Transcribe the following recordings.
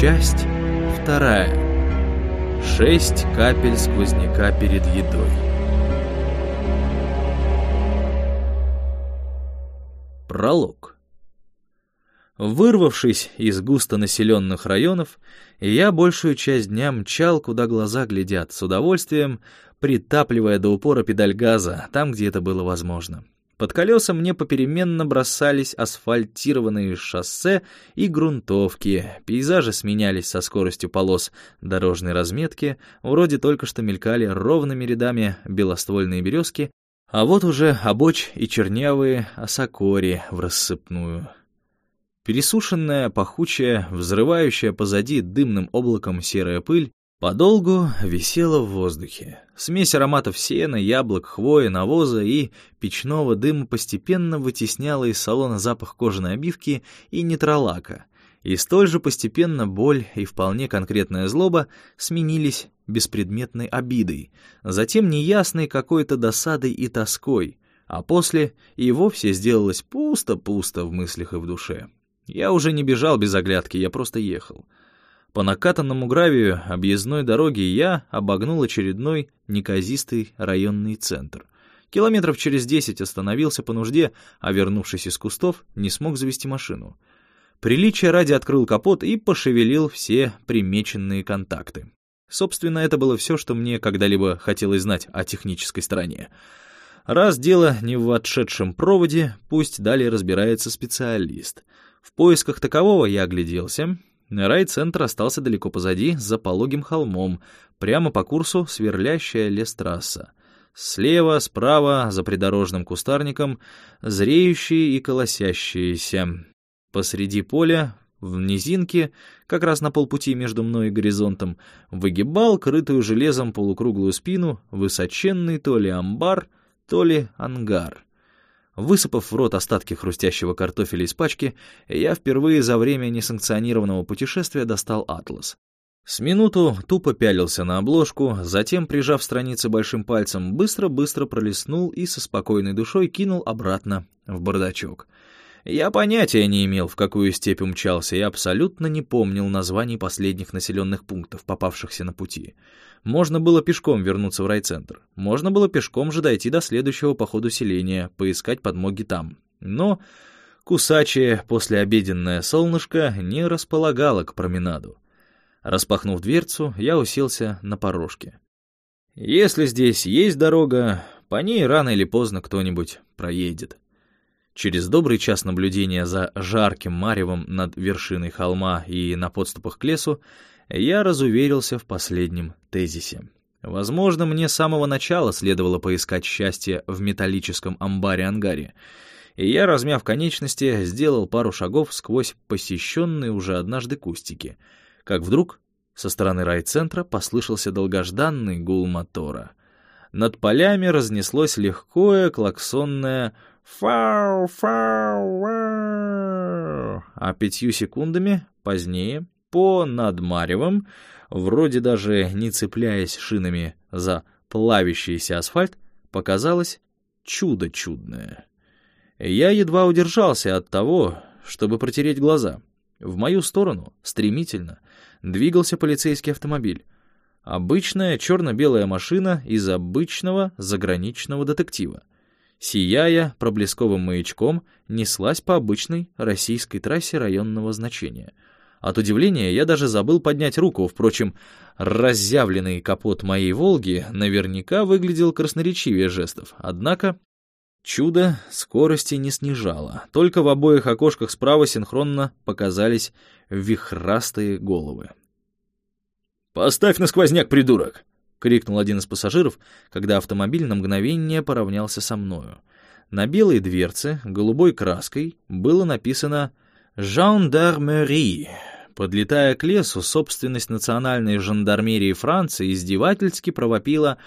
Часть вторая. Шесть капель сквозняка перед едой. Пролог. Вырвавшись из густонаселенных районов, я большую часть дня мчал, куда глаза глядят, с удовольствием, притапливая до упора педаль газа, там, где это было возможно. Под колеса мне попеременно бросались асфальтированные шоссе и грунтовки, пейзажи сменялись со скоростью полос дорожной разметки, вроде только что мелькали ровными рядами белоствольные березки, а вот уже обочь и чернявые осокори в рассыпную. Пересушенная, пахучая, взрывающая позади дымным облаком серая пыль подолгу висела в воздухе. Смесь ароматов сена, яблок, хвои, навоза и печного дыма постепенно вытесняла из салона запах кожаной обивки и нейтролака, и столь же постепенно боль и вполне конкретная злоба сменились беспредметной обидой, затем неясной какой-то досадой и тоской, а после и вовсе сделалось пусто-пусто в мыслях и в душе. Я уже не бежал без оглядки, я просто ехал. По накатанному гравию объездной дороги я обогнул очередной неказистый районный центр. Километров через десять остановился по нужде, а вернувшись из кустов, не смог завести машину. Приличие ради открыл капот и пошевелил все примеченные контакты. Собственно, это было все, что мне когда-либо хотелось знать о технической стороне. Раз дело не в отшедшем проводе, пусть далее разбирается специалист — в поисках такового я огляделся. Райцентр остался далеко позади, за пологим холмом, прямо по курсу сверлящая лес-трасса. Слева, справа, за придорожным кустарником, зреющие и колосящиеся. Посреди поля, в низинке, как раз на полпути между мной и горизонтом, выгибал крытую железом полукруглую спину высоченный то ли амбар, то ли ангар. Высыпав в рот остатки хрустящего картофеля из пачки, я впервые за время несанкционированного путешествия достал атлас. С минуту тупо пялился на обложку, затем, прижав страницы большим пальцем, быстро-быстро пролистнул и со спокойной душой кинул обратно в бардачок. Я понятия не имел, в какую степь умчался, и абсолютно не помнил названий последних населенных пунктов, попавшихся на пути. Можно было пешком вернуться в райцентр. Можно было пешком же дойти до следующего по ходу селения, поискать подмоги там. Но кусачее послеобеденное солнышко не располагало к променаду. Распахнув дверцу, я уселся на порожке. Если здесь есть дорога, по ней рано или поздно кто-нибудь проедет. Через добрый час наблюдения за жарким маревом над вершиной холма и на подступах к лесу я разуверился в последнем тезисе. Возможно, мне с самого начала следовало поискать счастье в металлическом амбаре-ангаре, и я, размяв конечности, сделал пару шагов сквозь посещенные уже однажды кустики, как вдруг со стороны райцентра послышался долгожданный гул мотора. Над полями разнеслось легкое клаксонное «фау, фау, фау», а пятью секундами позднее по над Маревом, вроде даже не цепляясь шинами за плавящийся асфальт, показалось чудо чудное. Я едва удержался от того, чтобы протереть глаза. В мою сторону, стремительно, двигался полицейский автомобиль. Обычная черно-белая машина из обычного заграничного детектива. Сияя проблесковым маячком, неслась по обычной российской трассе районного значения — от удивления я даже забыл поднять руку, впрочем, разъявленный капот моей «Волги» наверняка выглядел красноречивее жестов, однако чудо скорости не снижало, только в обоих окошках справа синхронно показались вихрастые головы. «Поставь на сквозняк, придурок!» — крикнул один из пассажиров, когда автомобиль на мгновение поравнялся со мною. На белой дверце голубой краской было написано «Жандармерии». Подлетая к лесу, собственность национальной жандармерии Франции издевательски провопила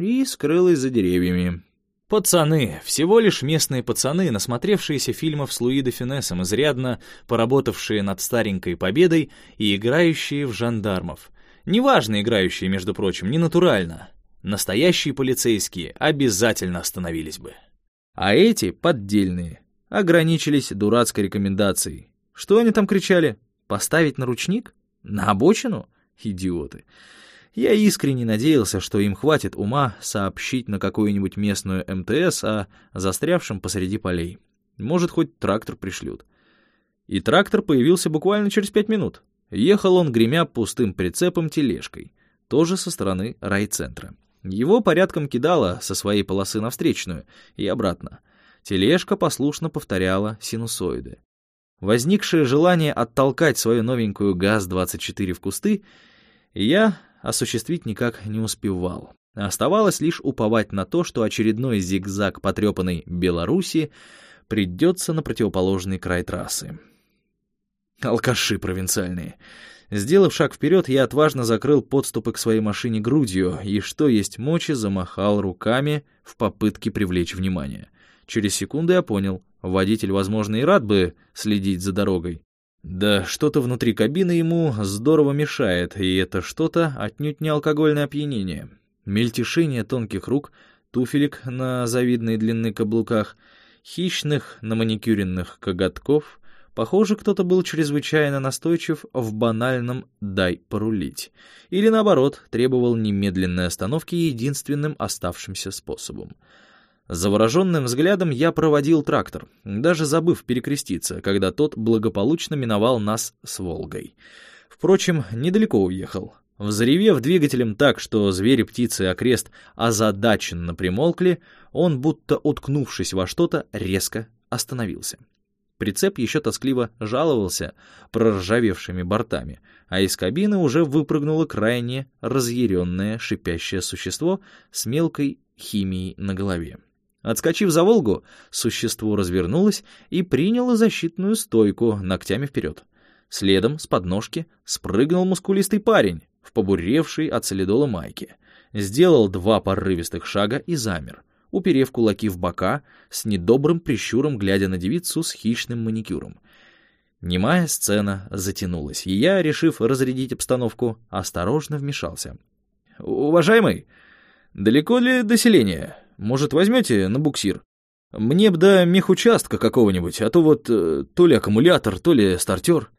и скрылась за деревьями. Пацаны, всего лишь местные пацаны, насмотревшиеся фильмов с Луи де Финесом, изрядно поработавшие над старенькой победой и играющие в жандармов. Неважно играющие, между прочим, не натурально. Настоящие полицейские обязательно остановились бы. А эти — поддельные, ограничились дурацкой рекомендацией. Что они там кричали? Поставить на ручник? На обочину? Идиоты. Я искренне надеялся, что им хватит ума сообщить на какую-нибудь местную МТС о застрявшем посреди полей. Может, хоть трактор пришлют. И трактор появился буквально через пять минут. Ехал он, гремя пустым прицепом тележкой, тоже со стороны райцентра. Его порядком кидало со своей полосы на встречную и обратно. Тележка послушно повторяла синусоиды. Возникшее желание оттолкать свою новенькую ГАЗ-24 в кусты я осуществить никак не успевал. Оставалось лишь уповать на то, что очередной зигзаг потрепанной Беларуси придется на противоположный край трассы. Алкаши провинциальные. Сделав шаг вперед, я отважно закрыл подступы к своей машине грудью и, что есть мочи, замахал руками в попытке привлечь внимание. Через секунду я понял, водитель, возможно, и рад бы следить за дорогой. Да что-то внутри кабины ему здорово мешает, и это что-то отнюдь не алкогольное опьянение. Мельтешение тонких рук, туфелек на завидной длины каблуках, хищных на маникюренных коготков, Похоже, кто-то был чрезвычайно настойчив в банальном «дай порулить». Или, наоборот, требовал немедленной остановки единственным оставшимся способом. Завороженным взглядом я проводил трактор, даже забыв перекреститься, когда тот благополучно миновал нас с «Волгой». Впрочем, недалеко уехал. Взревев двигателем так, что звери-птицы окрест озадаченно примолкли, он, будто уткнувшись во что-то, резко остановился. Прицеп еще тоскливо жаловался проржавевшими бортами, а из кабины уже выпрыгнуло крайне разъяренное шипящее существо с мелкой химией на голове. Отскочив за «Волгу», существо развернулось и приняло защитную стойку ногтями вперед. Следом, с подножки, спрыгнул мускулистый парень в побуревшей от солидола майке. Сделал два порывистых шага и замер — уперев кулаки в бока, с недобрым прищуром глядя на девицу с хищным маникюром. Немая сцена затянулась, и я, решив разрядить обстановку, осторожно вмешался. «Уважаемый, далеко ли до селения? Может, возьмете на буксир? Мне б до мехучастка какого-нибудь, а то вот э, то ли аккумулятор, то ли стартер».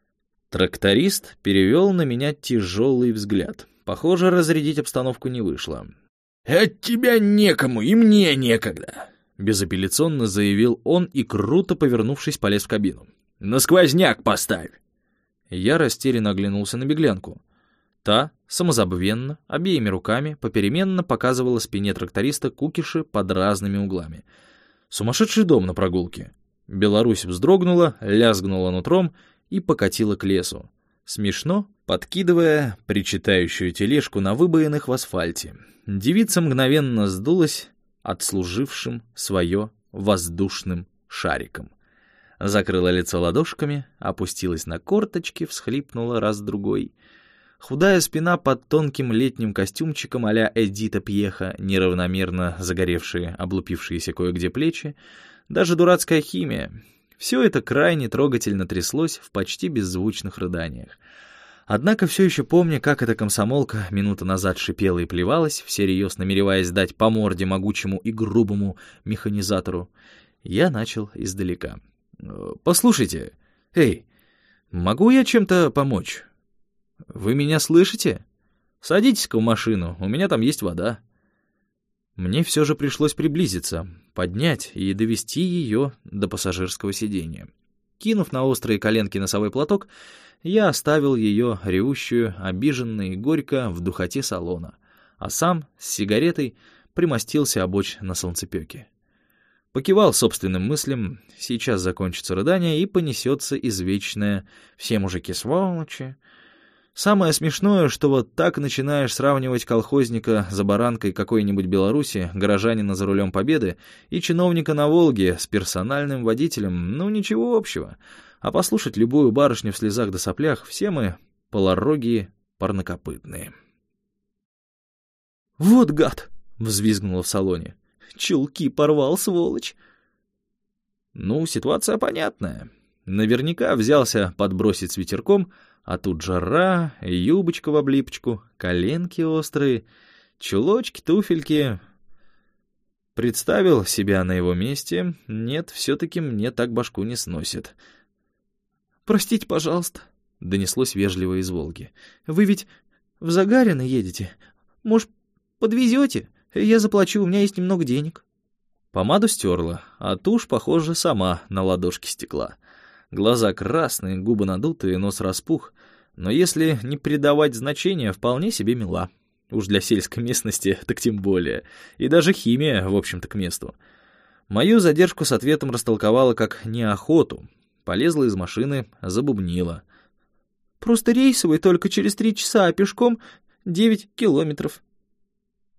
Тракторист перевел на меня тяжелый взгляд. Похоже, разрядить обстановку не вышло. «От тебя некому, и мне некогда», — безапелляционно заявил он и, круто повернувшись, полез в кабину. «На сквозняк поставь!» Я растерянно оглянулся на беглянку. Та, самозабвенно, обеими руками, попеременно показывала спине тракториста кукиши под разными углами. Сумасшедший дом на прогулке. Беларусь вздрогнула, лязгнула нутром и покатила к лесу. Смешно, подкидывая причитающую тележку на выбоинах в асфальте. Девица мгновенно сдулась, отслужившим свое воздушным шариком. Закрыла лицо ладошками, опустилась на корточки, всхлипнула раз-другой. Худая спина под тонким летним костюмчиком а-ля Эдита Пьеха, неравномерно загоревшие, облупившиеся кое-где плечи, даже дурацкая химия — все это крайне трогательно тряслось в почти беззвучных рыданиях. Однако все еще помня, как эта комсомолка минуту назад шипела и плевалась, всерьез намереваясь дать по морде могучему и грубому механизатору, я начал издалека. «Э, «Послушайте, эй, могу я чем-то помочь? Вы меня слышите? Садитесь-ка в машину, у меня там есть вода». Мне все же пришлось приблизиться, поднять и довести ее до пассажирского сиденья. Кинув на острые коленки носовой платок, я оставил ее ревущую, обиженно и горько в духоте салона, а сам с сигаретой примостился обочь на солнцепёке. Покивал собственным мыслям, сейчас закончится рыдание и понесется извечное «все мужики сволочи», Самое смешное, что вот так начинаешь сравнивать колхозника за баранкой какой-нибудь Беларуси, горожанина за рулем Победы и чиновника на Волге с персональным водителем, ну ничего общего. А послушать любую барышню в слезах да соплях все мы полорогие парнокопытные. «Вот гад!» — взвизгнула в салоне. «Чулки порвал, сволочь!» Ну, ситуация понятная. Наверняка взялся подбросить с ветерком — а тут жара, юбочка в облипочку, коленки острые, чулочки, туфельки. Представил себя на его месте. Нет, все-таки мне так башку не сносит. «Простите, пожалуйста», — донеслось вежливо из Волги. «Вы ведь в Загарино едете? Может, подвезете? Я заплачу, у меня есть немного денег». Помаду стерла, а тушь, похоже, сама на ладошке стекла. Глаза красные, губы надутые, нос распух. Но если не придавать значения, вполне себе мила. Уж для сельской местности так тем более. И даже химия, в общем-то, к месту. Мою задержку с ответом растолковала как неохоту. Полезла из машины, забубнила. «Просто рейсовый только через три часа, а пешком девять километров».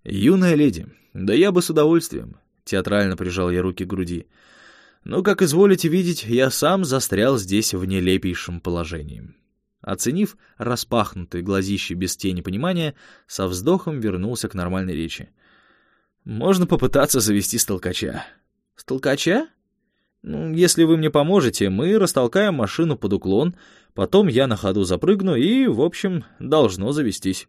«Юная леди, да я бы с удовольствием. Театрально прижал я руки к груди. Но, как изволите видеть, я сам застрял здесь в нелепейшем положении. Оценив распахнутые глазищи без тени понимания, со вздохом вернулся к нормальной речи. «Можно попытаться завести столкача». «Столкача?» «Ну, если вы мне поможете, мы растолкаем машину под уклон, потом я на ходу запрыгну и, в общем, должно завестись».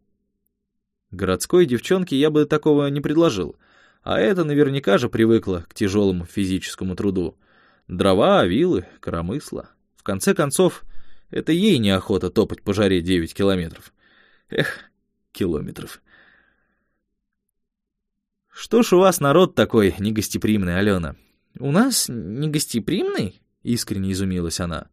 Городской девчонке я бы такого не предложил — а это наверняка же привыкла к тяжелому физическому труду. Дрова, вилы, коромысла. В конце концов, это ей неохота топать по жаре 9 километров. Эх, километров. Что ж у вас народ такой негостеприимный, Алена? У нас негостеприимный? Искренне изумилась она.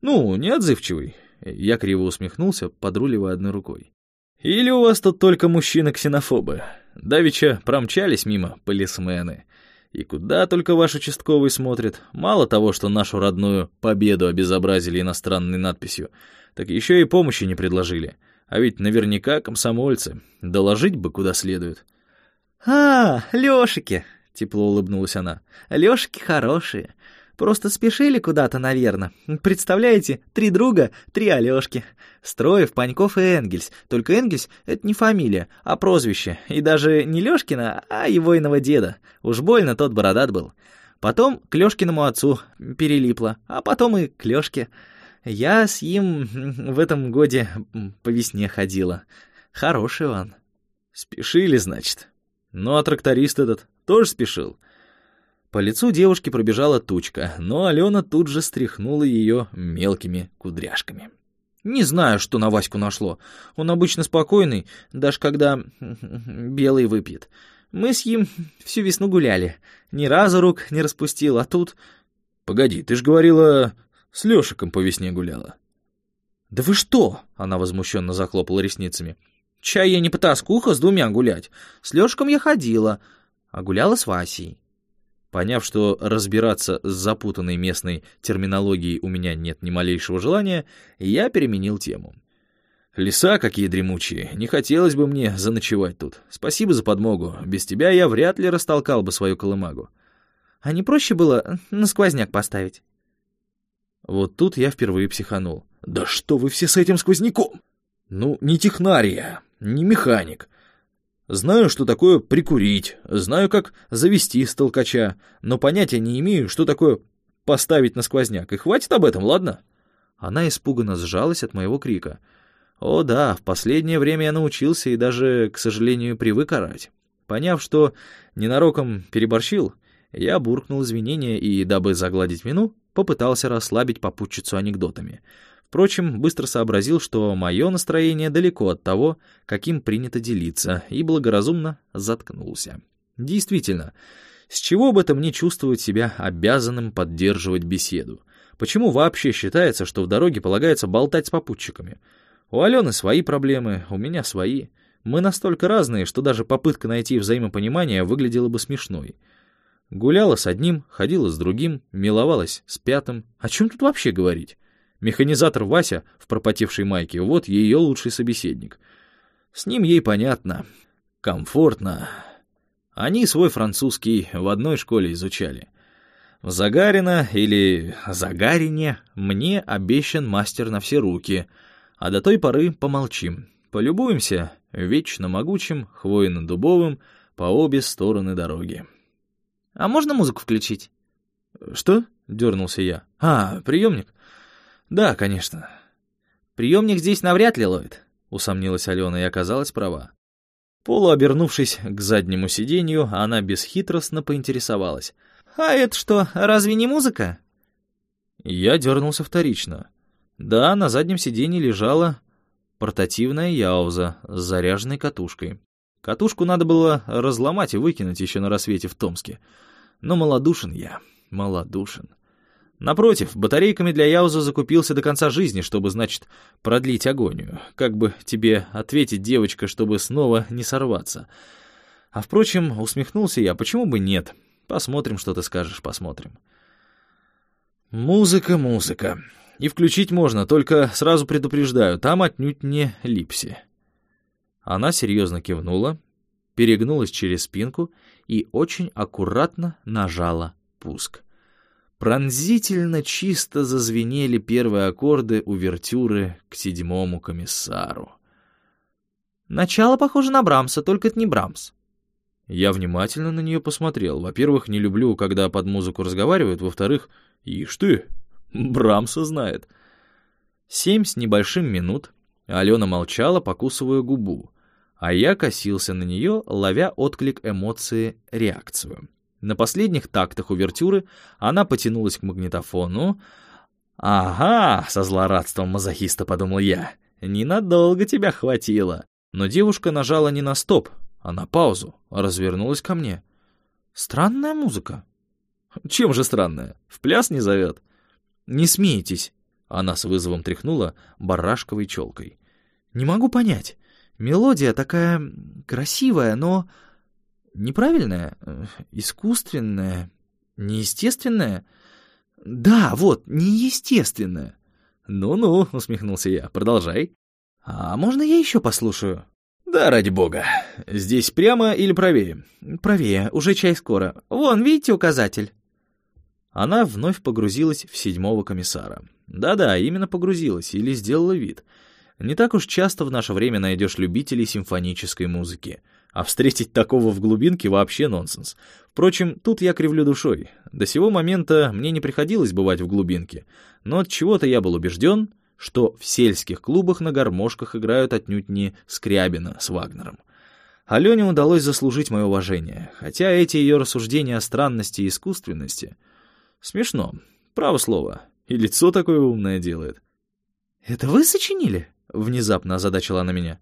Ну, неотзывчивый. Я криво усмехнулся, подруливая одной рукой. Или у вас тут только мужчины-ксенофобы? Давича промчались мимо полисмены. И куда только ваш участковый смотрит. Мало того, что нашу родную победу обезобразили иностранной надписью, так еще и помощи не предложили. А ведь наверняка комсомольцы. Доложить бы куда следует. «А, Лёшики!» — тепло улыбнулась она. «Лёшики хорошие. Просто спешили куда-то, наверное. Представляете, три друга, три Алёшки. Строев, Паньков и Энгельс. Только Энгельс — это не фамилия, а прозвище. И даже не Лёшкина, а его иного деда. Уж больно тот бородат был. Потом к Лёшкиному отцу перелипло, а потом и к Лёшке. Я с ним в этом годе по весне ходила. Хороший он. Спешили, значит. Ну, а тракторист этот тоже спешил. По лицу девушки пробежала тучка, но Алена тут же стряхнула ее мелкими кудряшками. «Не знаю, что на Ваську нашло. Он обычно спокойный, даже когда белый выпьет. Мы с ним всю весну гуляли. Ни разу рук не распустил, а тут...» «Погоди, ты ж говорила, с Лешиком по весне гуляла». «Да вы что?» — она возмущенно захлопала ресницами. «Чай я не потаскуха с двумя гулять. С Лешиком я ходила, а гуляла с Васей». Поняв, что разбираться с запутанной местной терминологией у меня нет ни малейшего желания, я переменил тему. «Леса какие дремучие, не хотелось бы мне заночевать тут. Спасибо за подмогу, без тебя я вряд ли растолкал бы свою колымагу». «А не проще было на сквозняк поставить?» Вот тут я впервые психанул. «Да что вы все с этим сквозняком? Ну, не технария, не механик, Знаю, что такое прикурить, знаю, как завести столкача, но понятия не имею, что такое поставить на сквозняк, и хватит об этом, ладно?» Она испуганно сжалась от моего крика. «О да, в последнее время я научился и даже, к сожалению, привык орать. Поняв, что ненароком переборщил, я буркнул извинения и, дабы загладить вину, попытался расслабить попутчицу анекдотами — Впрочем, быстро сообразил, что мое настроение далеко от того, каким принято делиться, и благоразумно заткнулся. Действительно, с чего бы это мне чувствовать себя обязанным поддерживать беседу? Почему вообще считается, что в дороге полагается болтать с попутчиками? У Алены свои проблемы, у меня свои. Мы настолько разные, что даже попытка найти взаимопонимание выглядела бы смешной. Гуляла с одним, ходила с другим, миловалась с пятым. О чем тут вообще говорить? Механизатор Вася в пропотевшей майке — вот ее лучший собеседник. С ним ей понятно, комфортно. Они свой французский в одной школе изучали. В Загарина или Загарине мне обещан мастер на все руки, а до той поры помолчим. Полюбуемся вечно могучим, хвойно-дубовым по обе стороны дороги. «А можно музыку включить?» «Что?» — дернулся я. «А, приемник? «Да, конечно». «Приемник здесь навряд ли ловит», — усомнилась Алена и оказалась права. Полуобернувшись к заднему сиденью, она бесхитростно поинтересовалась. «А это что, разве не музыка?» Я дернулся вторично. Да, на заднем сиденье лежала портативная Яуза с заряженной катушкой. Катушку надо было разломать и выкинуть еще на рассвете в Томске. Но малодушен я, малодушен. Напротив, батарейками для Яуза закупился до конца жизни, чтобы, значит, продлить агонию. Как бы тебе ответить, девочка, чтобы снова не сорваться. А впрочем, усмехнулся я, почему бы нет? Посмотрим, что ты скажешь, посмотрим. Музыка, музыка. И включить можно, только сразу предупреждаю, там отнюдь не липси. Она серьезно кивнула, перегнулась через спинку и очень аккуратно нажала пуск. Пронзительно чисто зазвенели первые аккорды увертюры к седьмому комиссару. «Начало похоже на Брамса, только это не Брамс». Я внимательно на нее посмотрел. Во-первых, не люблю, когда под музыку разговаривают. Во-вторых, ишь ты, Брамса знает. Семь с небольшим минут Алена молчала, покусывая губу, а я косился на нее, ловя отклик эмоции, реакцию. На последних тактах увертюры она потянулась к магнитофону. «Ага», — со злорадством мазохиста подумал я, — «ненадолго тебя хватило». Но девушка нажала не на стоп, а на паузу, развернулась ко мне. «Странная музыка». «Чем же странная? В пляс не зовет?» «Не смейтесь», — она с вызовом тряхнула барашковой челкой. «Не могу понять. Мелодия такая красивая, но неправильное, э, искусственное, неестественное. Да, вот, неестественное. Ну-ну, усмехнулся я, продолжай. А можно я еще послушаю? Да, ради бога. Здесь прямо или правее? Правее, уже чай скоро. Вон, видите указатель? Она вновь погрузилась в седьмого комиссара. Да-да, именно погрузилась или сделала вид. Не так уж часто в наше время найдешь любителей симфонической музыки — а встретить такого в глубинке вообще нонсенс. Впрочем, тут я кривлю душой. До сего момента мне не приходилось бывать в глубинке, но от чего-то я был убежден, что в сельских клубах на гармошках играют отнюдь не Скрябина с Вагнером. Алене удалось заслужить мое уважение, хотя эти ее рассуждения о странности и искусственности... Смешно, право слово, и лицо такое умное делает. «Это вы сочинили?» — внезапно озадачила она меня.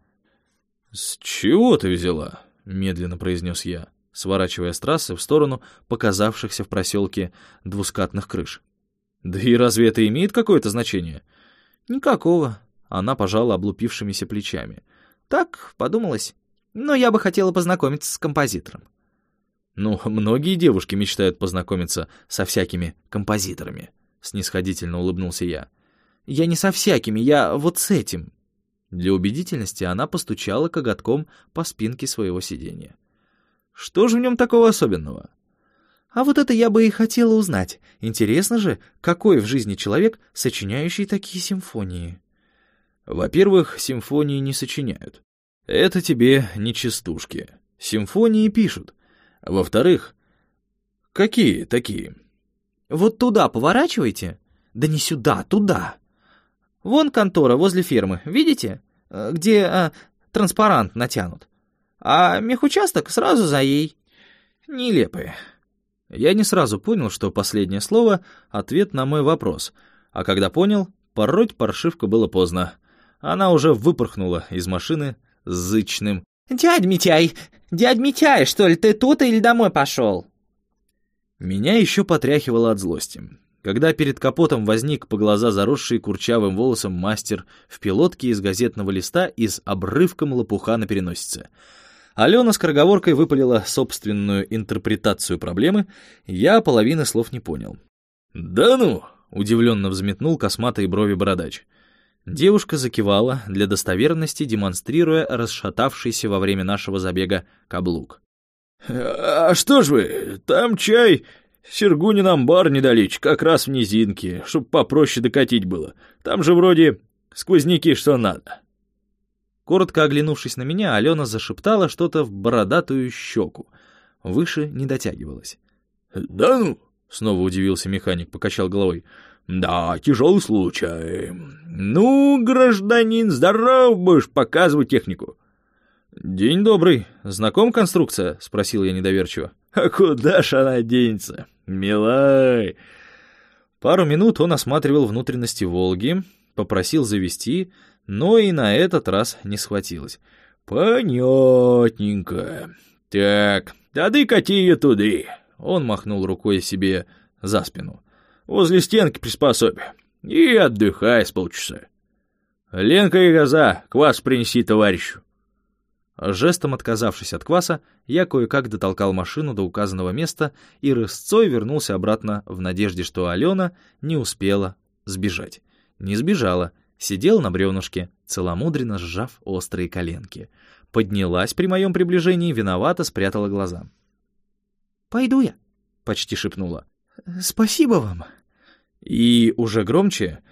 «С чего ты взяла?» — медленно произнес я, сворачивая с трассы в сторону показавшихся в проселке двускатных крыш. «Да и разве это имеет какое-то значение?» «Никакого», — она пожала облупившимися плечами. «Так, подумалось. Но я бы хотела познакомиться с композитором». «Ну, многие девушки мечтают познакомиться со всякими композиторами», — снисходительно улыбнулся я. «Я не со всякими, я вот с этим», для убедительности она постучала коготком по спинке своего сиденья. «Что же в нем такого особенного?» «А вот это я бы и хотела узнать. Интересно же, какой в жизни человек, сочиняющий такие симфонии?» «Во-первых, симфонии не сочиняют. Это тебе не частушки. Симфонии пишут. Во-вторых, какие такие?» «Вот туда поворачивайте?» «Да не сюда, туда!» Вон контора возле фермы, видите? Э, где а, транспарант натянут. А мехучасток сразу за ей. Нелепые. Я не сразу понял, что последнее слово — ответ на мой вопрос. А когда понял, пороть паршивку было поздно. Она уже выпорхнула из машины с зычным «Дядь Митяй! Дядь Митяй, что ли, ты тут или домой пошел?» Меня еще потряхивало от злости когда перед капотом возник по глаза заросший курчавым волосом мастер в пилотке из газетного листа и с обрывком лопуха на переносице. Алена с скороговоркой выпалила собственную интерпретацию проблемы, я половины слов не понял. «Да ну!» — удивленно взметнул косматые брови бородач. Девушка закивала, для достоверности демонстрируя расшатавшийся во время нашего забега каблук. «А что ж вы, там чай Сергунин амбар недалече, как раз в низинке, чтоб попроще докатить было. Там же вроде сквозняки что надо». Коротко оглянувшись на меня, Алена зашептала что-то в бородатую щеку. Выше не дотягивалась. «Да ну!» — снова удивился механик, покачал головой. «Да, тяжелый случай. Ну, гражданин, здоров будешь показывать технику». «День добрый. Знаком конструкция?» — спросил я недоверчиво. «А куда ж она денется? Милай!» Пару минут он осматривал внутренности «Волги», Попросил завести, но и на этот раз не схватилась. «Понятненько. Так, тады кати ее туды». Он махнул рукой себе за спину. «Возле стенки приспособи. И отдыхай с полчаса. Ленка и Газа, квас принеси товарищу». Жестом отказавшись от кваса, я кое-как дотолкал машину до указанного места и рысцой вернулся обратно в надежде, что Алена не успела сбежать. Не сбежала, сидела на бревнышке, целомудренно сжав острые коленки. Поднялась при моем приближении, виновато спрятала глаза. «Пойду я», — почти шепнула. «Спасибо вам». И уже громче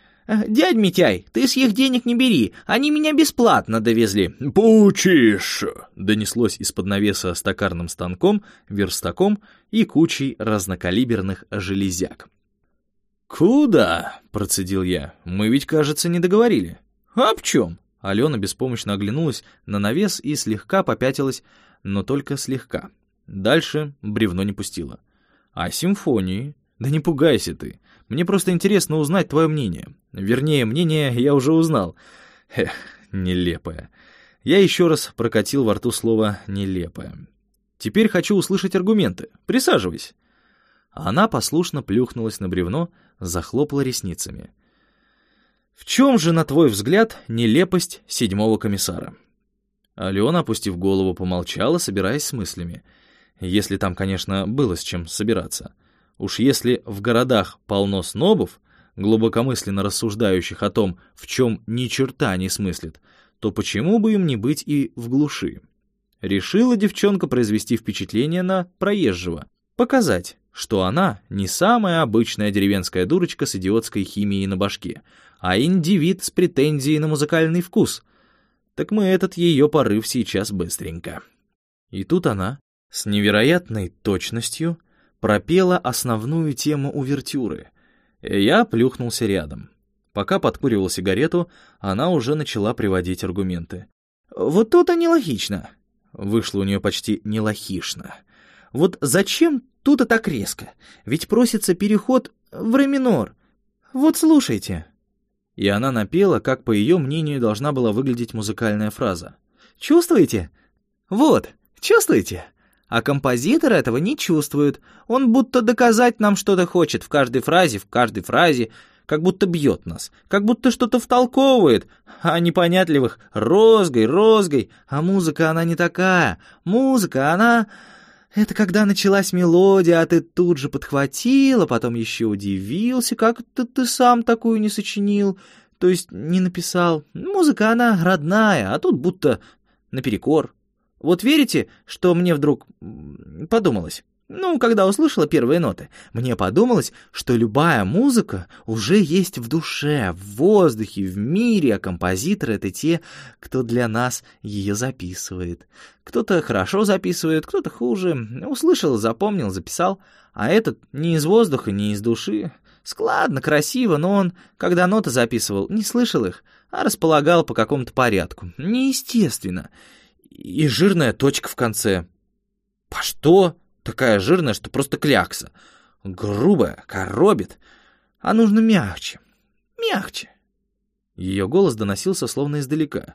«Дядь Митяй, ты с их денег не бери, они меня бесплатно довезли». «Поучишь!» — донеслось из-под навеса с токарным станком, верстаком и кучей разнокалиберных железяк. «Куда?» — процедил я. «Мы ведь, кажется, не договорили». «А в чем?» Алена беспомощно оглянулась на навес и слегка попятилась, но только слегка. Дальше бревно не пустила. «А симфонии?» «Да не пугайся ты. Мне просто интересно узнать твое мнение. Вернее, мнение я уже узнал. Эх, нелепое. Я еще раз прокатил во рту слово «нелепое». Теперь хочу услышать аргументы. Присаживайся. Она послушно плюхнулась на бревно, захлопала ресницами. В чем же, на твой взгляд, нелепость седьмого комиссара? Алена, опустив голову, помолчала, собираясь с мыслями. Если там, конечно, было с чем собираться. Уж если в городах полно снобов, глубокомысленно рассуждающих о том, в чем ни черта не смыслит, то почему бы им не быть и в глуши? Решила девчонка произвести впечатление на проезжего, показать, что она не самая обычная деревенская дурочка с идиотской химией на башке, а индивид с претензией на музыкальный вкус. Так мы этот ее порыв сейчас быстренько. И тут она, с невероятной точностью, пропела основную тему увертюры. Я плюхнулся рядом. Пока подкуривал сигарету, она уже начала приводить аргументы. «Вот тут-то нелогично». Вышло у нее почти нелогично. «Вот зачем тут-то так резко? Ведь просится переход в ре. Вот слушайте». И она напела, как, по ее мнению, должна была выглядеть музыкальная фраза. «Чувствуете? Вот, чувствуете?» А композитор этого не чувствует. Он будто доказать нам что-то хочет в каждой фразе, в каждой фразе, как будто бьет нас, как будто что-то втолковывает, а непонятливых розгой, розгой. А музыка, она не такая. Музыка, она... Это когда началась мелодия, а ты тут же подхватила, потом еще удивился, как ты, ты сам такую не сочинил, то есть не написал. Музыка, она родная, а тут будто наперекор. Вот верите, что мне вдруг подумалось? Ну, когда услышала первые ноты, мне подумалось, что любая музыка уже есть в душе, в воздухе, в мире, а композиторы — это те, кто для нас ее записывает. Кто-то хорошо записывает, кто-то хуже. Услышал, запомнил, записал. А этот не из воздуха, не из души. Складно, красиво, но он, когда ноты записывал, не слышал их, а располагал по какому-то порядку. Неестественно и жирная точка в конце. По что? Такая жирная, что просто клякса. Грубая, коробит. А нужно мягче. Мягче. Ее голос доносился словно издалека.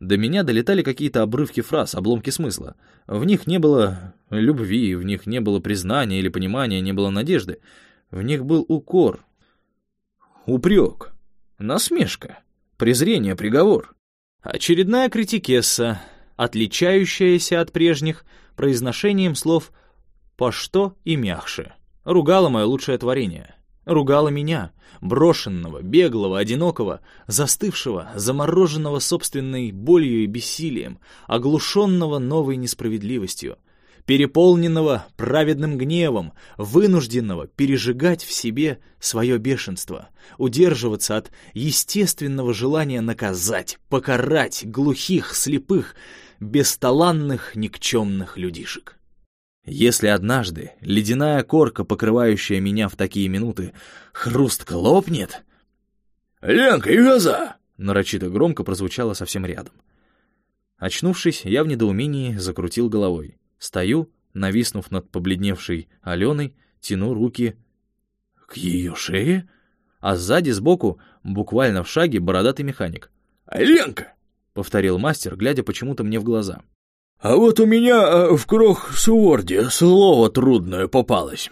До меня долетали какие-то обрывки фраз, обломки смысла. В них не было любви, в них не было признания или понимания, не было надежды. В них был укор, упрек, насмешка, презрение, приговор. Очередная критикесса, отличающаяся от прежних произношением слов «по что» и «мягче». Ругала мое лучшее творение. Ругала меня, брошенного, беглого, одинокого, застывшего, замороженного собственной болью и бессилием, оглушенного новой несправедливостью, переполненного праведным гневом, вынужденного пережигать в себе свое бешенство, удерживаться от естественного желания наказать, покарать глухих, слепых, бесталанных, никчемных людишек. Если однажды ледяная корка, покрывающая меня в такие минуты, хрустко лопнет... «Ленка, и газа!» нарочито громко прозвучало совсем рядом. Очнувшись, я в недоумении закрутил головой. Стою, нависнув над побледневшей Аленой, тяну руки к ее шее. а сзади, сбоку, буквально в шаге, бородатый механик. «Ленка!» — повторил мастер, глядя почему-то мне в глаза. «А вот у меня э, в Крох-Суорде слово трудное попалось.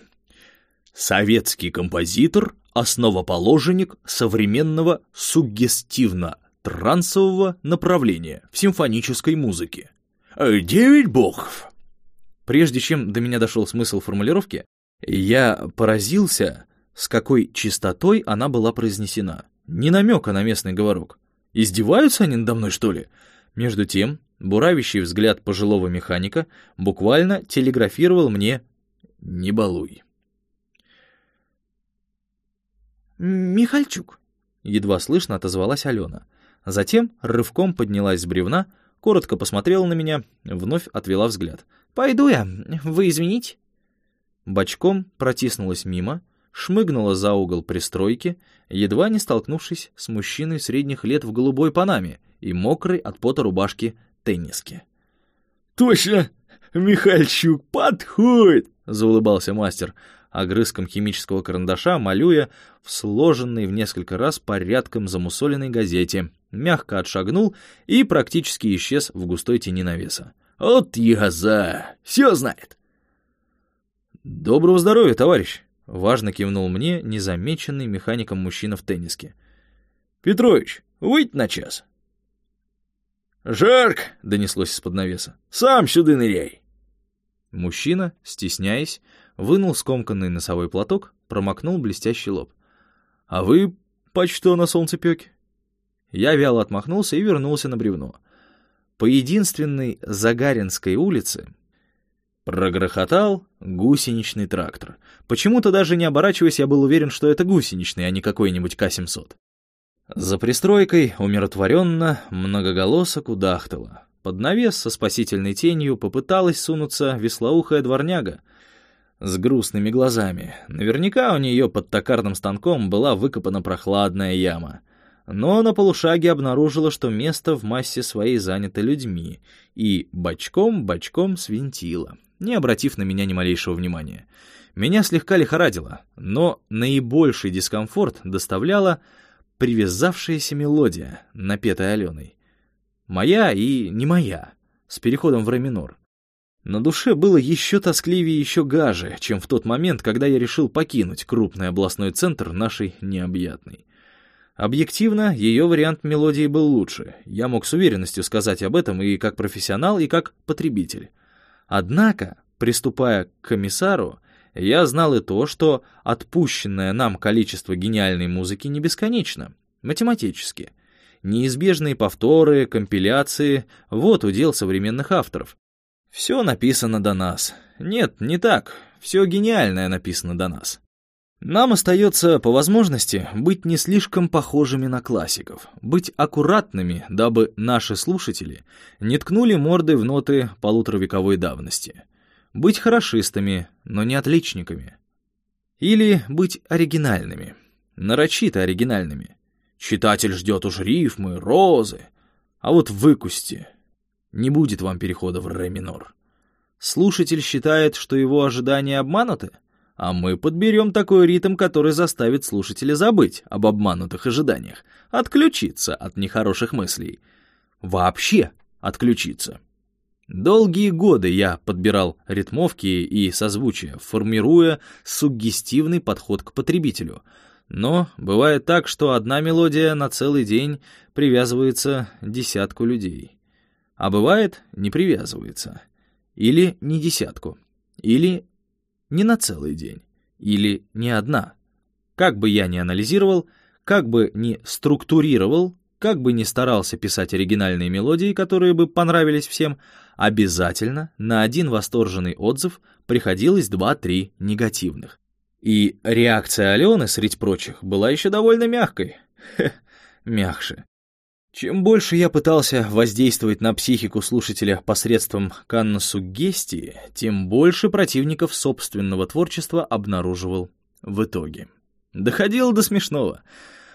Советский композитор, основоположник современного суггестивно-трансового направления в симфонической музыке. Э, девять богов!» Прежде чем до меня дошел смысл формулировки, я поразился, с какой чистотой она была произнесена. Ни намека на местный говорок. Издеваются они надо мной, что ли? Между тем, буравящий взгляд пожилого механика буквально телеграфировал мне «Не балуй». «Михальчук», — едва слышно отозвалась Алена. Затем рывком поднялась с бревна, коротко посмотрела на меня, вновь отвела взгляд. «Пойду я, вы извините». Бочком протиснулась мимо, шмыгнула за угол пристройки, едва не столкнувшись с мужчиной средних лет в голубой панаме и мокрой от пота рубашки тенниске. «Точно! Михальчук подходит!» — заулыбался мастер, огрызком химического карандаша малюя в сложенной в несколько раз порядком замусоленной газете, мягко отшагнул и практически исчез в густой тени навеса. «От ягоза! Все знает!» «Доброго здоровья, товарищ!» — важно кивнул мне незамеченный механиком мужчина в тенниске. «Петрович, выйдь на час!» «Жарк!» — донеслось из-под навеса. «Сам сюда ныряй!» Мужчина, стесняясь, вынул скомканный носовой платок, промокнул блестящий лоб. «А вы почто на солнцепёке?» Я вяло отмахнулся и вернулся на бревно. По единственной Загаринской улице Прогрохотал гусеничный трактор. Почему-то даже не оборачиваясь, я был уверен, что это гусеничный, а не какой-нибудь К-700. За пристройкой умиротворенно многоголосо кудахтало. Под навес со спасительной тенью попыталась сунуться веслоухая дворняга с грустными глазами. Наверняка у нее под токарным станком была выкопана прохладная яма. Но на полушаге обнаружила, что место в массе своей занято людьми, и бочком-бочком свинтила не обратив на меня ни малейшего внимания. Меня слегка лихорадило, но наибольший дискомфорт доставляла привязавшаяся мелодия, напетая Аленой. Моя и не моя, с переходом в ре минор. На душе было еще тоскливее еще гаже, чем в тот момент, когда я решил покинуть крупный областной центр нашей необъятной. Объективно, ее вариант мелодии был лучше. Я мог с уверенностью сказать об этом и как профессионал, и как потребитель. Однако, приступая к комиссару, я знал и то, что отпущенное нам количество гениальной музыки не бесконечно, математически. Неизбежные повторы, компиляции — вот удел современных авторов. Все написано до нас. Нет, не так. Все гениальное написано до нас. Нам остается, по возможности, быть не слишком похожими на классиков, быть аккуратными, дабы наши слушатели не ткнули морды в ноты полуторавековой давности, быть хорошистами, но не отличниками. Или быть оригинальными, нарочито оригинальными. Читатель ждет уж рифмы, розы, а вот выкусти. Не будет вам перехода в ре минор. Слушатель считает, что его ожидания обмануты? А мы подберем такой ритм, который заставит слушателя забыть об обманутых ожиданиях, отключиться от нехороших мыслей. Вообще отключиться. Долгие годы я подбирал ритмовки и созвучия, формируя суггестивный подход к потребителю. Но бывает так, что одна мелодия на целый день привязывается десятку людей. А бывает, не привязывается. Или не десятку. Или не на целый день. Или не одна. Как бы я ни анализировал, как бы ни структурировал, как бы ни старался писать оригинальные мелодии, которые бы понравились всем, обязательно на один восторженный отзыв приходилось два-три негативных. И реакция Алены, среди прочих, была еще довольно мягкой. Хе, мягче. Чем больше я пытался воздействовать на психику слушателя посредством канносуггестии, тем больше противников собственного творчества обнаруживал в итоге. Доходило до смешного.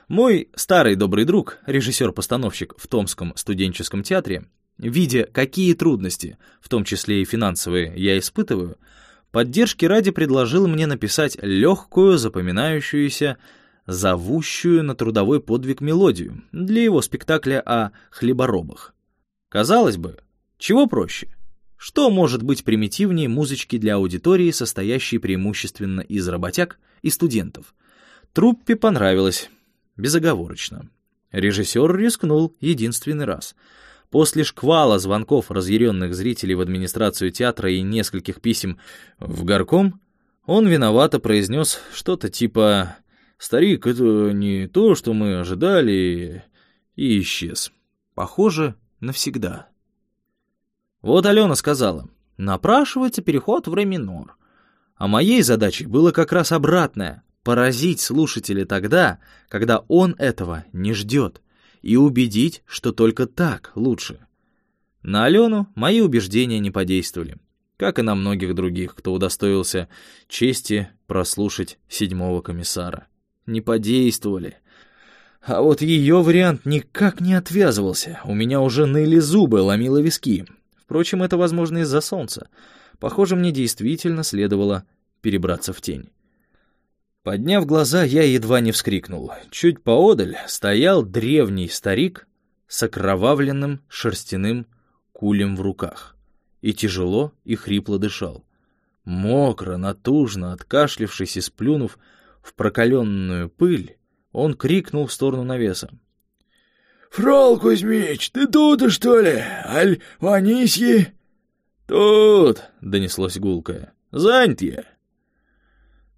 Мой старый добрый друг, режиссер-постановщик в Томском студенческом театре, видя, какие трудности, в том числе и финансовые, я испытываю, поддержки ради предложил мне написать легкую, запоминающуюся зовущую на трудовой подвиг мелодию для его спектакля о хлеборобах. Казалось бы, чего проще? Что может быть примитивнее музычки для аудитории, состоящей преимущественно из работяг и студентов? Труппе понравилось, безоговорочно. Режиссер рискнул единственный раз. После шквала звонков разъяренных зрителей в администрацию театра и нескольких писем в горком, он виновато произнес что-то типа «Старик, это не то, что мы ожидали», и исчез. Похоже, навсегда. Вот Алена сказала, напрашивается переход в ре минор. А моей задачей было как раз обратное — поразить слушателя тогда, когда он этого не ждет, и убедить, что только так лучше. На Алену мои убеждения не подействовали как и на многих других, кто удостоился чести прослушать седьмого комиссара. Не подействовали. А вот ее вариант никак не отвязывался, у меня уже ныли зубы, ломило виски. Впрочем, это, возможно, из-за солнца. Похоже, мне действительно следовало перебраться в тень. Подняв глаза, я едва не вскрикнул. Чуть поодаль стоял древний старик с окровавленным шерстяным кулем в руках и тяжело и хрипло дышал. Мокро, натужно, откашлившись и сплюнув в прокаленную пыль, он крикнул в сторону навеса. «Фрол Кузьмич, ты тут, что ли? Аль в Анисье?» «Тут!» — донеслось гулкое. «Занят я!»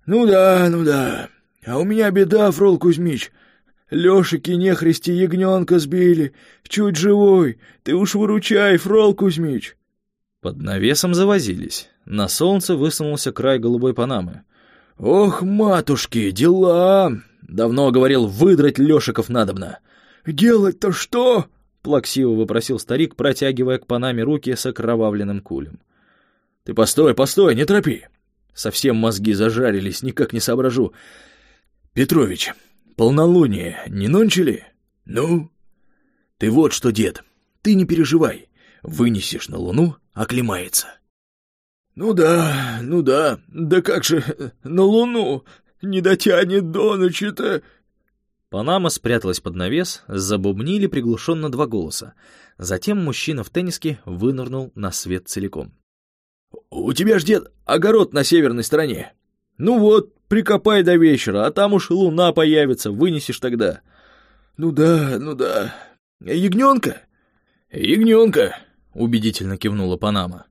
«Ну да, ну да. А у меня беда, Фрол Кузьмич. Лешики нехристи ягненка сбили. Чуть живой. Ты уж выручай, Фрол Кузьмич!» Под навесом завозились. На солнце высунулся край голубой панамы. «Ох, матушки, дела!» Давно говорил, выдрать Лешиков надобно. «Делать-то что?» — плаксиво вопросил старик, протягивая к панаме руки с окровавленным кулем. «Ты постой, постой, не торопи!» Совсем мозги зажарились, никак не соображу. «Петрович, полнолуние не нончили?» «Ну?» «Ты вот что, дед, ты не переживай. Вынесешь на луну, оклемается. «Ну да, ну да, да как же на луну не дотянет до ночи-то!» Панама спряталась под навес, забубнили приглушенно два голоса. Затем мужчина в тенниске вынырнул на свет целиком. «У тебя ж, дед, огород на северной стороне. Ну вот, прикопай до вечера, а там уж луна появится, вынесешь тогда». «Ну да, ну да. Ягненка?» «Ягненка», — убедительно кивнула Панама.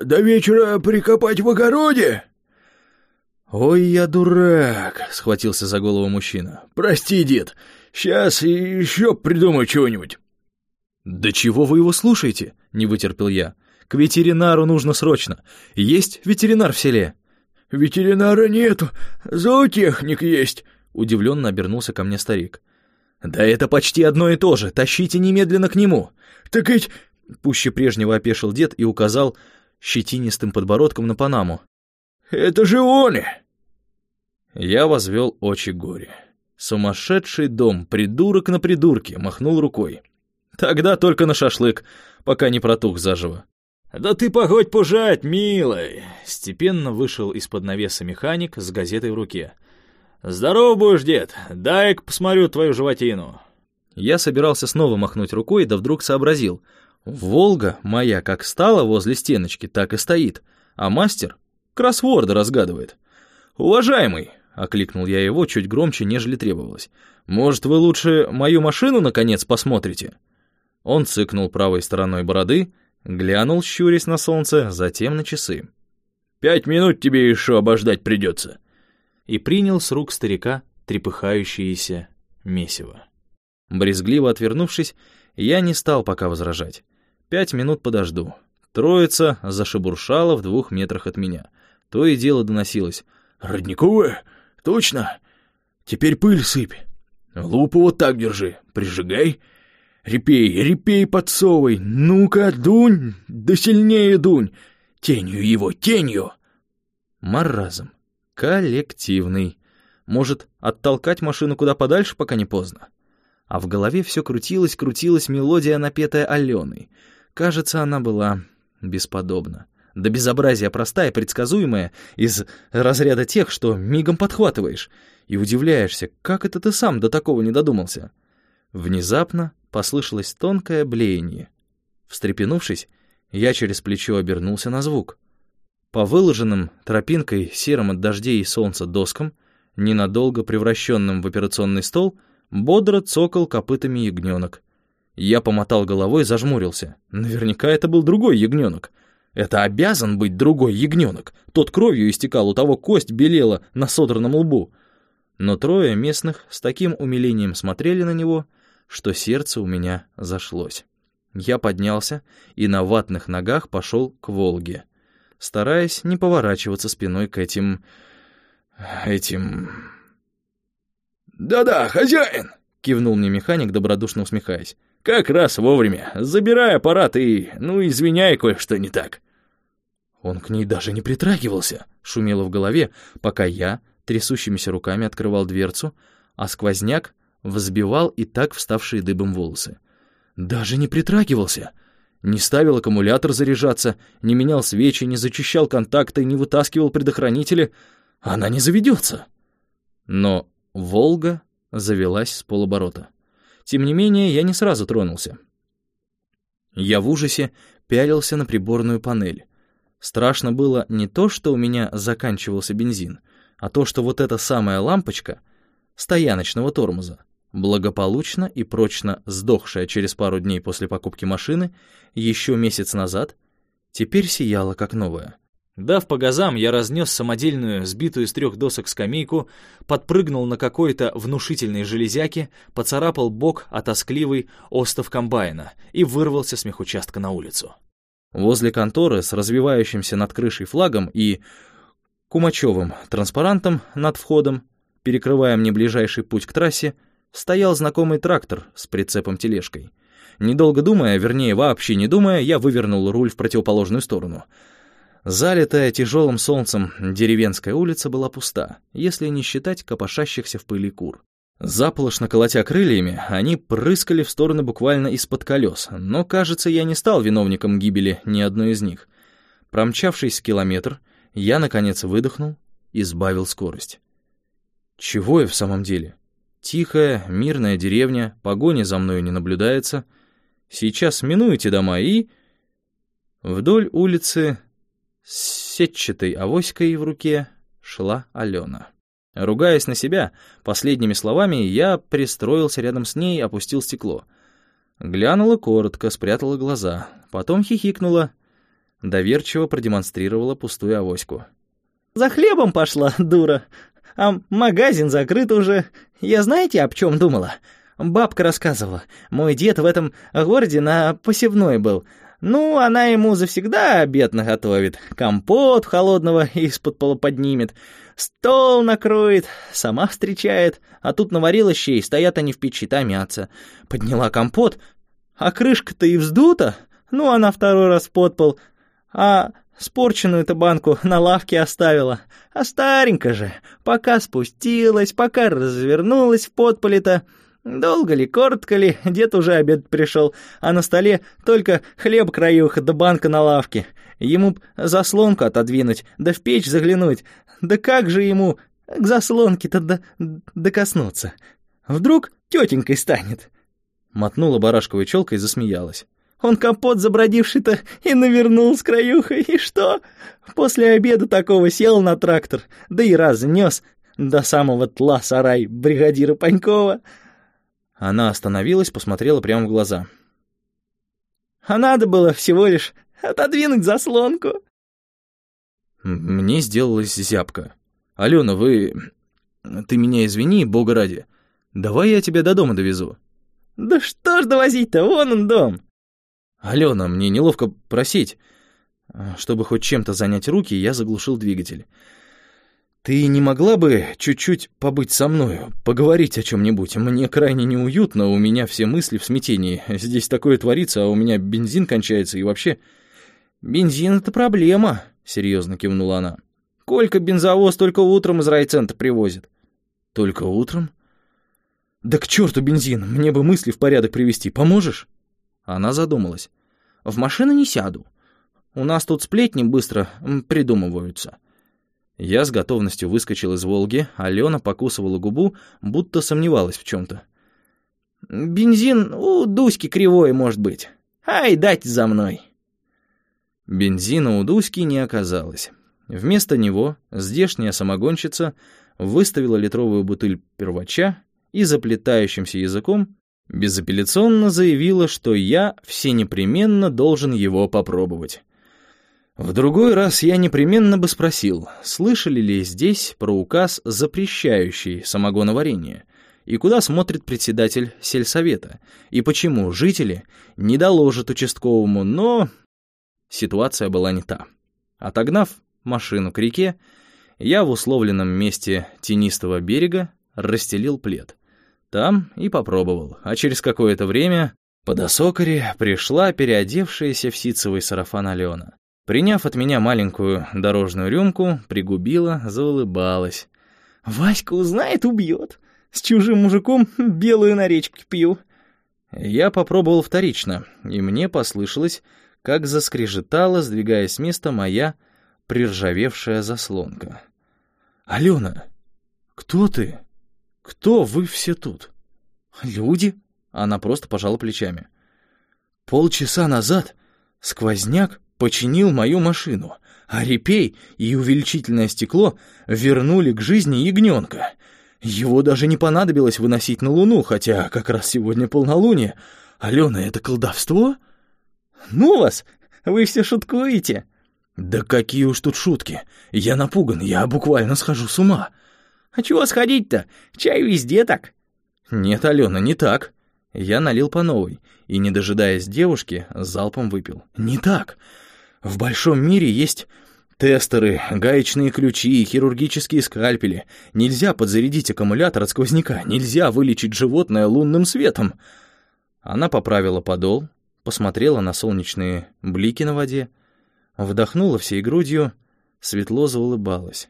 «До вечера прикопать в огороде?» «Ой, я дурак!» — схватился за голову мужчина. «Прости, дед, сейчас еще придумаю чего-нибудь». «Да чего вы его слушаете?» — не вытерпел я. «К ветеринару нужно срочно. Есть ветеринар в селе?» «Ветеринара нету, зоотехник есть», — удивленно обернулся ко мне старик. «Да это почти одно и то же. Тащите немедленно к нему». «Так ведь Пуще прежнего опешил дед и указал щетинистым подбородком на Панаму. «Это же он!» Я возвел очи горе. Сумасшедший дом, придурок на придурке, махнул рукой. Тогда только на шашлык, пока не протух заживо. «Да ты погодь пужать, милый!» Степенно вышел из-под навеса механик с газетой в руке. «Здоров будешь, дед! Дай-ка посмотрю твою животину!» Я собирался снова махнуть рукой, да вдруг сообразил — Волга моя как стала возле стеночки, так и стоит, а мастер кроссворды разгадывает. «Уважаемый!» — окликнул я его чуть громче, нежели требовалось. «Может, вы лучше мою машину, наконец, посмотрите?» Он цыкнул правой стороной бороды, глянул, щурясь на солнце, затем на часы. «Пять минут тебе еще обождать придется!» И принял с рук старика трепыхающееся месиво. Брезгливо отвернувшись, я не стал пока возражать. Пять минут подожду. Троица зашебуршала в двух метрах от меня. То и дело доносилось. «Родниковая? Точно? Теперь пыль сыпь. Лупу вот так держи, прижигай. Репей, репей подсовывай. Ну-ка, дунь, да сильнее дунь. Тенью его, тенью!» Маразм. Коллективный. Может, оттолкать машину куда подальше, пока не поздно? А в голове все крутилась, крутилась мелодия, напетая Аленой — Кажется, она была бесподобна. до безобразия простая, предсказуемая, из разряда тех, что мигом подхватываешь, и удивляешься, как это ты сам до такого не додумался. Внезапно послышалось тонкое блеяние. Встрепенувшись, я через плечо обернулся на звук. По выложенным тропинкой серым от дождей и солнца доскам, ненадолго превращенным в операционный стол, бодро цокал копытами ягненок. Я помотал головой и зажмурился. Наверняка это был другой ягненок. Это обязан быть другой ягненок. Тот кровью истекал, у того кость белела на содранном лбу. Но трое местных с таким умилением смотрели на него, что сердце у меня зашлось. Я поднялся и на ватных ногах пошел к Волге, стараясь не поворачиваться спиной к этим... этим... «Да-да, хозяин!» — кивнул мне механик, добродушно усмехаясь. «Как раз вовремя. Забирай аппарат и... ну, извиняй, кое-что не так». Он к ней даже не притрагивался, шумело в голове, пока я трясущимися руками открывал дверцу, а сквозняк взбивал и так вставшие дыбом волосы. Даже не притрагивался. Не ставил аккумулятор заряжаться, не менял свечи, не зачищал контакты, не вытаскивал предохранители. Она не заведется. Но «Волга» завелась с полоборота. Тем не менее, я не сразу тронулся. Я в ужасе пялился на приборную панель. Страшно было не то, что у меня заканчивался бензин, а то, что вот эта самая лампочка стояночного тормоза благополучно и прочно сдохшая через пару дней после покупки машины еще месяц назад, теперь сияла как новая. Дав по газам, я разнес самодельную, сбитую из трех досок скамейку, подпрыгнул на какой-то внушительной железяке, поцарапал бок от остов комбайна и вырвался с мехучастка на улицу. Возле конторы с развивающимся над крышей флагом и кумачевым транспарантом над входом, перекрывая мне ближайший путь к трассе, стоял знакомый трактор с прицепом-тележкой. Недолго думая, вернее, вообще не думая, я вывернул руль в противоположную сторону. Залитая тяжелым солнцем деревенская улица была пуста, если не считать копошащихся в пыли кур. Заполошно колотя крыльями, они прыскали в стороны буквально из-под колес, но, кажется, я не стал виновником гибели ни одной из них. Промчавшись километр, я, наконец, выдохнул и сбавил скорость. Чего я в самом деле? Тихая, мирная деревня, погони за мною не наблюдается. Сейчас миную эти дома и... Вдоль улицы с сетчатой авоськой в руке шла Алена. Ругаясь на себя, последними словами я пристроился рядом с ней и опустил стекло. Глянула коротко, спрятала глаза, потом хихикнула, доверчиво продемонстрировала пустую авоську. «За хлебом пошла, дура! А магазин закрыт уже. Я знаете, об чем думала? Бабка рассказывала. Мой дед в этом городе на посевной был. Ну, она ему завсегда обед наготовит. Компот холодного из-под пола поднимет. Стол накроет, сама встречает. А тут наварила щей, стоят они в печи, томятся. Подняла компот, а крышка-то и вздута. Ну, она второй раз в подпол. А Спорченную-то банку на лавке оставила. А старенько же, пока спустилась, пока развернулась в подполе-то. Долго ли, коротко ли, дед уже обед пришел, а на столе только хлеб краюха да банка на лавке. Ему б заслонку отодвинуть, да в печь заглянуть. Да как же ему к заслонке-то докоснуться? Вдруг тетенькой станет?» Мотнула барашковой челкой и засмеялась. Он капот забродивший-то и навернул с краюхой, и что? После обеда такого сел на трактор, да и разнес до самого тла сарай бригадира Панькова. Она остановилась, посмотрела прямо в глаза. А надо было всего лишь отодвинуть заслонку. Мне сделалась зябко. «Алена, вы... Ты меня извини, бога ради. Давай я тебя до дома довезу». «Да что ж довозить-то, вон он дом». «Алена, мне неловко просить». Чтобы хоть чем-то занять руки, я заглушил двигатель. «Ты не могла бы чуть-чуть побыть со мною, поговорить о чем-нибудь? Мне крайне неуютно, у меня все мысли в смятении. Здесь такое творится, а у меня бензин кончается и вообще...» «Бензин — это проблема», — серьезно кивнула она. «Колька бензовоз только утром из райцентра привозит». «Только утром?» «Да к черту бензин, мне бы мысли в порядок привести. Поможешь?» Она задумалась. В машину не сяду. У нас тут сплетни быстро придумываются». Я с готовностью выскочил из «Волги», Алена покусывала губу, будто сомневалась в чем-то. «Бензин у Дуськи кривой, может быть. Ай, дайте за мной!» Бензина у Дуськи не оказалось. Вместо него здешняя самогонщица выставила литровую бутыль первача и заплетающимся языком безапелляционно заявила, что я все непременно должен его попробовать. В другой раз я непременно бы спросил, слышали ли здесь про указ, запрещающий самогоноварение, и куда смотрит председатель сельсовета, и почему жители не доложат участковому, но... Ситуация была не та. Отогнав машину к реке, я в условленном месте тенистого берега расстелил плед. Там и попробовал, а через какое-то время под осокаре пришла переодевшаяся в ситцевый сарафан Алена. Приняв от меня маленькую дорожную рюмку, пригубила, заулыбалась. «Васька узнает, убьет. С чужим мужиком белую на речке пью». Я попробовал вторично, и мне послышалось, как заскрежетала, сдвигаясь с места, моя приржавевшая заслонка. «Алена, кто ты? Кто вы все тут?» «Люди?» — она просто пожала плечами. «Полчаса назад сквозняк починил мою машину, а репей и увеличительное стекло вернули к жизни ягненка. Его даже не понадобилось выносить на Луну, хотя как раз сегодня полнолуние. Алена, это колдовство? Ну вас, вы все шуткуете. Да какие уж тут шутки. Я напуган, я буквально схожу с ума. А чего сходить-то? Чай везде так. Нет, Алена, не так. Я налил по новой и, не дожидаясь девушки, залпом выпил. Не так. В большом мире есть тестеры, гаечные ключи, хирургические скальпели. Нельзя подзарядить аккумулятор от сквозняка, нельзя вылечить животное лунным светом. Она поправила подол, посмотрела на солнечные блики на воде, вдохнула всей грудью, светло заулыбалась.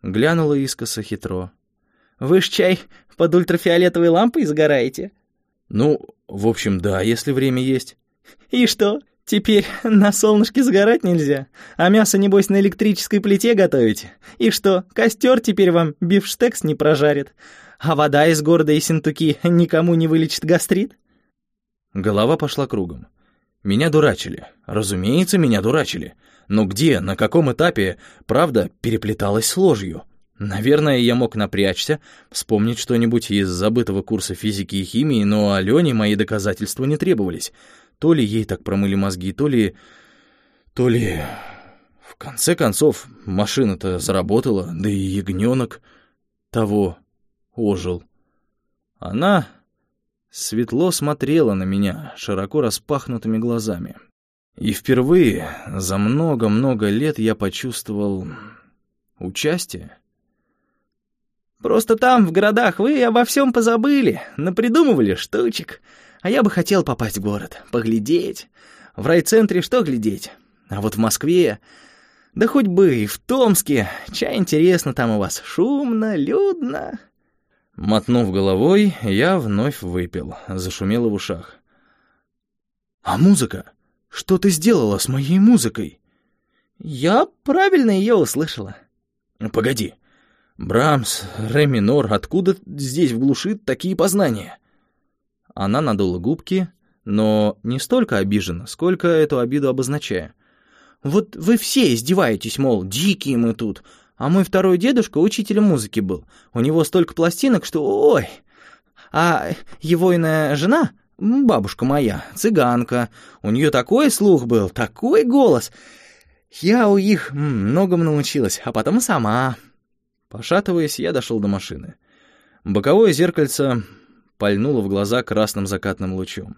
Глянула искоса хитро. «Вы ж чай под ультрафиолетовой лампой загораете?» «Ну, в общем, да, если время есть». «И что, Теперь на солнышке загорать нельзя, а мясо, небось, на электрической плите готовите. И что, костер теперь вам бифштекс не прожарит, а вода из города и синтуки никому не вылечит гастрит? Голова пошла кругом. Меня дурачили. Разумеется, меня дурачили. Но где, на каком этапе правда переплеталась с ложью? Наверное, я мог напрячься, вспомнить что-нибудь из забытого курса физики и химии, но Алене мои доказательства не требовались — то ли ей так промыли мозги, то ли... То ли... В конце концов, машина-то заработала, да и ягненок того ожил. Она светло смотрела на меня широко распахнутыми глазами. И впервые за много-много лет я почувствовал участие. «Просто там, в городах, вы обо всем позабыли, напридумывали штучек. А я бы хотел попасть в город, поглядеть. В райцентре что глядеть? А вот в Москве... Да хоть бы и в Томске. Чай интересно там у вас. Шумно, людно. Мотнув головой, я вновь выпил. Зашумело в ушах. «А музыка? Что ты сделала с моей музыкой?» «Я правильно ее услышала». «Погоди. Брамс, ре минор, откуда здесь в глуши такие познания?» Она надула губки, но не столько обижена, сколько эту обиду обозначая. «Вот вы все издеваетесь, мол, дикие мы тут, а мой второй дедушка учителем музыки был. У него столько пластинок, что... Ой! А его иная жена, бабушка моя, цыганка, у нее такой слух был, такой голос. Я у их многому научилась, а потом сама...» Пошатываясь, я дошел до машины. Боковое зеркальце пальнуло в глаза красным закатным лучом.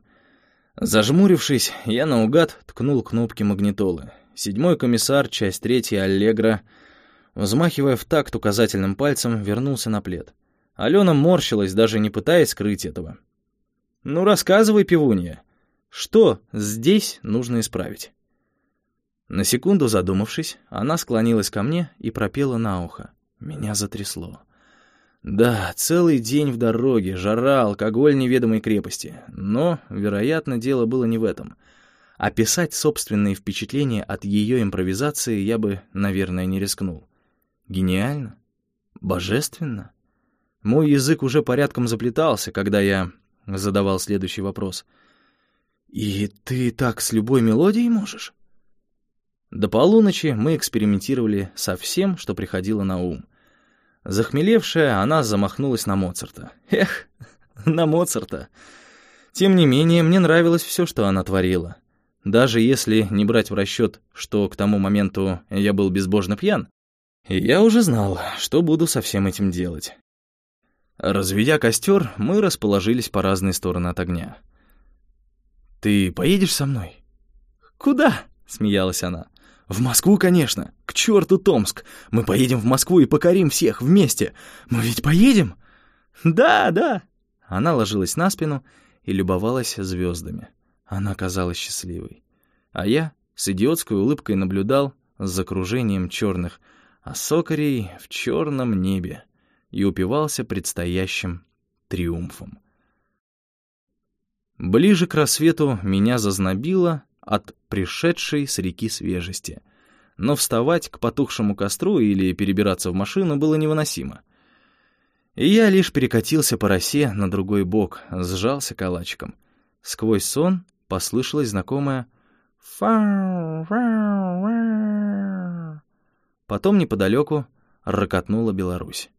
Зажмурившись, я наугад ткнул кнопки магнитолы. Седьмой комиссар, часть третья, Аллегра, взмахивая в такт указательным пальцем, вернулся на плед. Алена морщилась, даже не пытаясь скрыть этого. «Ну, рассказывай, пивунья, что здесь нужно исправить?» На секунду задумавшись, она склонилась ко мне и пропела на ухо. Меня затрясло. Да, целый день в дороге, жара, алкоголь неведомой крепости. Но, вероятно, дело было не в этом. Описать собственные впечатления от ее импровизации я бы, наверное, не рискнул. Гениально? Божественно? Мой язык уже порядком заплетался, когда я задавал следующий вопрос. «И ты так с любой мелодией можешь?» До полуночи мы экспериментировали со всем, что приходило на ум. Захмелевшая, она замахнулась на Моцарта. Эх, на Моцарта. Тем не менее, мне нравилось все, что она творила. Даже если не брать в расчет, что к тому моменту я был безбожно пьян, я уже знал, что буду со всем этим делать. Разведя костер, мы расположились по разные стороны от огня. «Ты поедешь со мной?» «Куда?» — смеялась она. «В Москву, конечно. К черту Томск. Мы поедем в Москву и покорим всех вместе. Мы ведь поедем?» «Да, да». Она ложилась на спину и любовалась звездами. Она казалась счастливой. А я с идиотской улыбкой наблюдал за окружением черных осокарей в черном небе и упивался предстоящим триумфом. Ближе к рассвету меня зазнобило от пришедшей с реки свежести, но вставать к потухшему костру или перебираться в машину было невыносимо. И я лишь перекатился по росе на другой бок, сжался калачиком. Сквозь сон послышалось знакомое фау Потом неподалеку рокотнула Беларусь.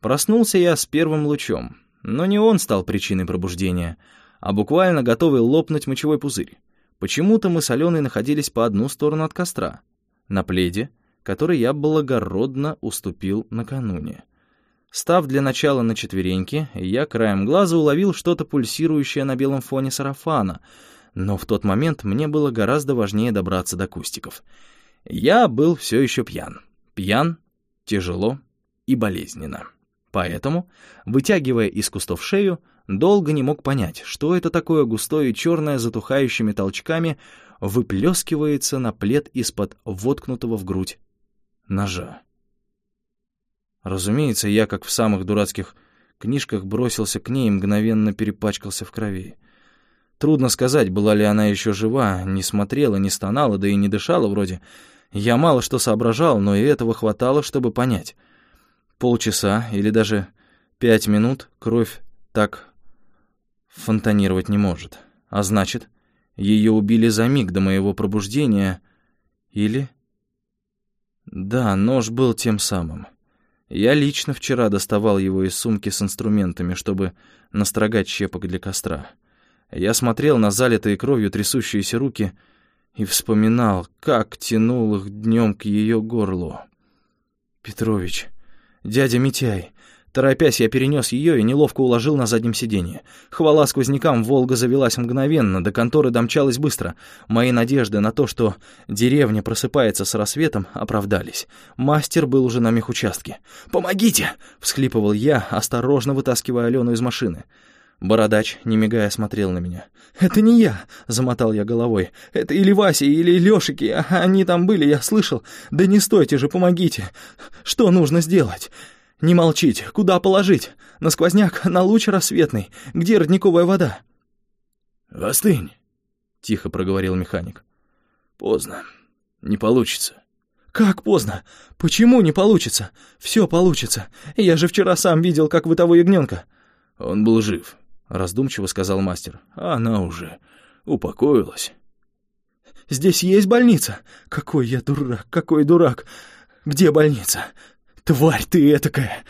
Проснулся я с первым лучом, но не он стал причиной пробуждения, а буквально готовый лопнуть мочевой пузырь. Почему-то мы с Аленой находились по одну сторону от костра, на пледе, который я благородно уступил накануне. Став для начала на четвереньки, я краем глаза уловил что-то пульсирующее на белом фоне сарафана, но в тот момент мне было гораздо важнее добраться до кустиков. Я был все еще пьян. Пьян, тяжело и болезненно. Поэтому, вытягивая из кустов шею, долго не мог понять, что это такое густое черное затухающими толчками выплескивается на плед из-под воткнутого в грудь ножа. Разумеется, я, как в самых дурацких книжках, бросился к ней и мгновенно перепачкался в крови. Трудно сказать, была ли она еще жива, не смотрела, не стонала, да и не дышала вроде. Я мало что соображал, но и этого хватало, чтобы понять. Полчаса или даже пять минут кровь так фонтанировать не может. А значит, ее убили за миг до моего пробуждения. Или... Да, нож был тем самым. Я лично вчера доставал его из сумки с инструментами, чтобы настрогать щепок для костра. Я смотрел на залитые кровью трясущиеся руки и вспоминал, как тянул их днем к ее горлу. «Петрович, дядя Митяй, Торопясь, я перенес ее и неловко уложил на заднем сиденье. Хвала сквознякам, «Волга» завелась мгновенно, до конторы домчалась быстро. Мои надежды на то, что деревня просыпается с рассветом, оправдались. Мастер был уже на мехучастке. «Помогите!» — всхлипывал я, осторожно вытаскивая Алену из машины. Бородач, не мигая, смотрел на меня. «Это не я!» — замотал я головой. «Это или Вася, или Лёшики. Они там были, я слышал. Да не стойте же, помогите! Что нужно сделать?» «Не молчите! Куда положить? На сквозняк, на луч рассветный. Где родниковая вода?» «Остынь», — тихо проговорил механик. «Поздно. Не получится». «Как поздно? Почему не получится? Все получится. Я же вчера сам видел, как вы того ягненка». «Он был жив», — раздумчиво сказал мастер. «А она уже упокоилась». «Здесь есть больница? Какой я дурак, какой дурак! Где больница? «Тварь ты этакая!»